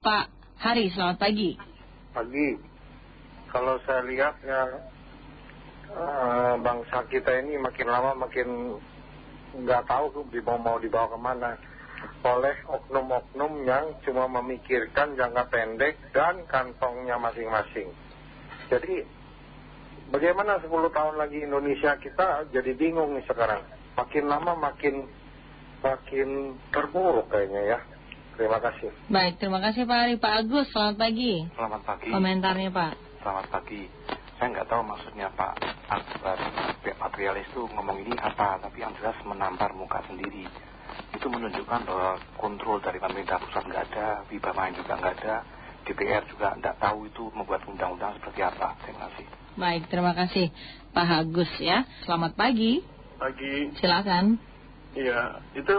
Pak Hari, selamat pagi. Pagi. Kalau saya lihat ya eh, bangsa kita ini makin lama makin nggak tahu dibawa, mau dibawa ke mana oleh oknum-oknum yang cuma memikirkan jangka pendek dan kantongnya masing-masing. Jadi bagaimana 10 tahun lagi Indonesia kita jadi bingung nih sekarang. Makin lama makin makin terburuk kayaknya ya. Terima kasih. Baik, terima kasih Pak Hari. Pak Agus, selamat pagi. Selamat pagi. Komentarnya Pak. Selamat pagi. Saya nggak tahu maksudnya Pak Akbar, pihak materialis itu ngomong ini apa, tapi yang jelas menampar muka sendiri. Itu menunjukkan bahwa kontrol dari pemerintah pusat nggak ada, Viva main juga nggak ada, DPR juga nggak tahu itu membuat undang-undang seperti apa. Terima kasih. Baik, terima kasih Pak Agus ya. Selamat pagi. Pagi, Silakan. iya itu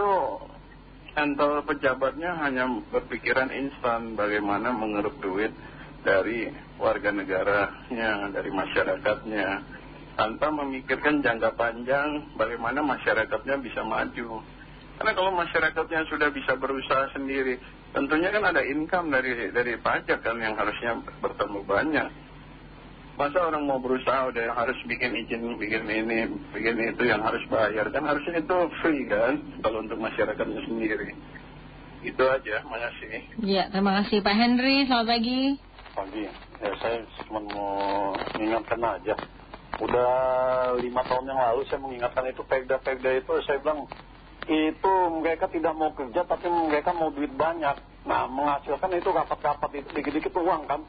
kantor pejabatnya hanya berpikiran instan bagaimana mengeruk duit dari warga negaranya, dari masyarakatnya, tanpa memikirkan jangka panjang bagaimana masyarakatnya bisa maju. Karena kalau masyarakatnya sudah bisa berusaha sendiri, tentunya kan ada income dari dari pajak kan yang harusnya bertemu banyak. Masa orang mau berusaha udah harus bikin izin, bikin ini, bikin itu yang harus bayar. Kan harusnya itu free kan kalau untuk masyarakatnya sendiri. Itu aja, makasih. Ya, terima kasih Pak Henry. Selamat pagi. pagi. Ya saya cuma mau mengingatkan aja. Udah lima tahun yang lalu saya mengingatkan itu pegda-pegda itu saya bilang itu mereka tidak mau kerja tapi mereka mau duit banyak. Nah menghasilkan itu rapat-rapat itu dikit-dikit uang kan.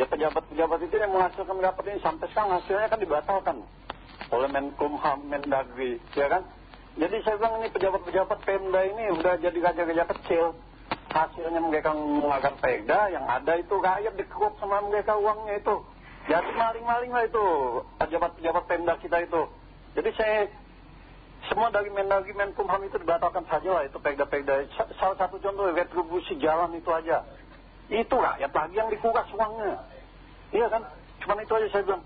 Ya pejabat-pejabat itu yang menghasilkan rapat ini sampai sekarang hasilnya kan dibatalkan oleh Menkumham, Mendagri, ya kan? Jadi saya bilang ini pejabat-pejabat Pemda ini udah jadi raja-raja kecil. Hasilnya mereka mengeluarkan Pemda, yang ada itu rakyat dikeruk sama mereka uangnya itu. Jadi maling-maling lah itu pejabat-pejabat Pemda kita itu. Jadi saya semua dari Mendagri, Menkumham itu dibatalkan saja lah itu Pemda-Pemda. Salah satu contoh retribusi jalan itu aja. Itu rakyat lagi yang dikuras uangnya. Iya kan? Cuman itu aja saya bilang.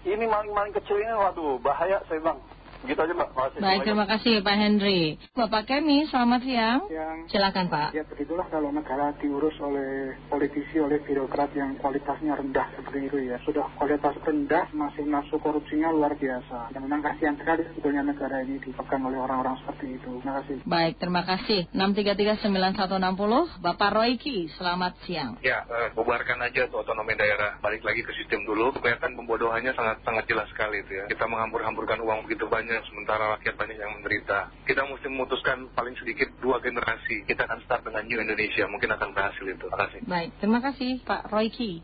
Ini maling-maling kecil ini waduh bahaya saya bilang. Begitu aja Mbak. Makasih. Baik, terima kasih Pak Henry. Bapak Kemi, selamat siang. yang Silakan Pak. ya begitulah kalau negara diurus oleh politisi, oleh birokrat yang kualitasnya rendah seperti itu ya. Sudah kualitas rendah, masih masuk korupsinya luar biasa. Dan memang kasihan sekali sebetulnya negara ini dipegang oleh orang-orang seperti itu. Terima kasih. Baik, terima kasih. 6339160, Bapak Royki, selamat siang. Ya, eh, bubarkan aja tuh otonomi daerah. Balik lagi ke sistem dulu. Kelihatan pembodohannya sangat sangat jelas sekali itu ya. Kita menghambur-hamburkan uang begitu banyak, sementara rakyat banyak yang menderita. Kita mesti memutuskan paling sedikit dua generasi. Kita akan start dengan New Indonesia. Mungkin akan berhasil itu. Terima kasih. Baik, terima kasih Pak Royki.